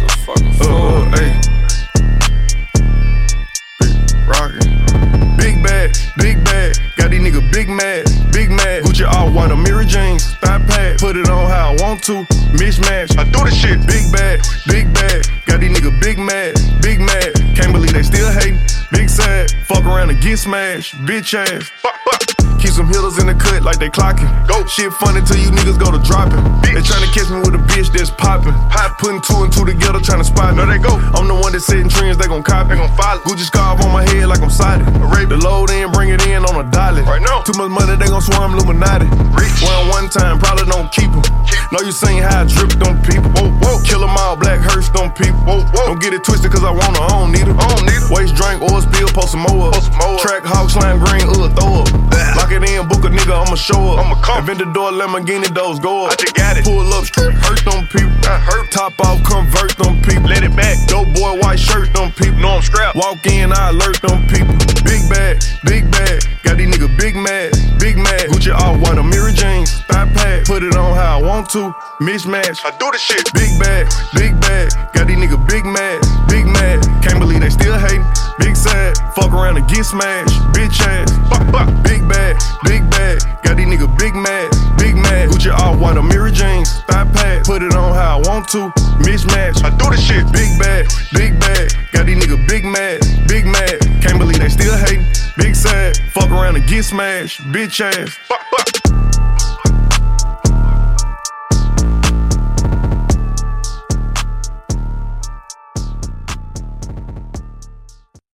motherfucking uh, uh, fool. Uh, hey. Rockin'. Big bag, big bag. Got these niggas big mad, big mad. Gucci all white, Amiri jeans, thigh pad. Put it on how I want to, mismatch. I do the shit, big bag, big bag. Got these niggas big mad, big mad. Can't believe they still hating, big sad. Fuck around and get smashed, bitch ass. Fuck, fuck. Keep some hitters in the cut like they clocking. Go. Shit funny till you niggas go to dropping. They tryna catch me with a bitch that's popping. Pop. Putting two and two together tryna spot me. There they go. I'm the one that's setting trends, they gon' copy. They gon' follow. Gucci scarf on my head like I'm sided. The load in, bring it in on a dolly. Right now. Too much money, they gon' swarm Illuminati. Rich. One one time, probably don't keep them. Know you seen how I dripped on people. Whoa, whoa. Kill 'em all, black hearse on people. Whoa, whoa. Don't get it twisted, cause I want her, I don't need her. I don't need her. Waste drink, oil spill, post some more up. Post some more up. Trackhawk, slime green, uh, throw up. Lock it in, book a nigga, I'ma show up. I'ma come. Aventador, Lamborghini, doors go up. I just got it. Pull up, strip, hurt them people. I hurt. Top off, convert them people. Let it back. Dope boy, white shirt, them people. Know I'm strapped. Walk in, I alert them people. Big bag, big bag. Got these niggas big mad, big mad. Gucci off white, Amiri jeans, thigh pad. Put it on how I want to, mismatch. I do the shit. Big bag, big bag. Got these niggas big mad, big mad. Can't believe they still hating. Big sad, fuck around and get smashed. Put it on how I want to, mismatch. I do the shit. Big bad, big bad. Got these niggas big mad, big mad. Can't believe they still hating. Big sad, fuck around and get smashed. Bitch ass. Fuck, fuck.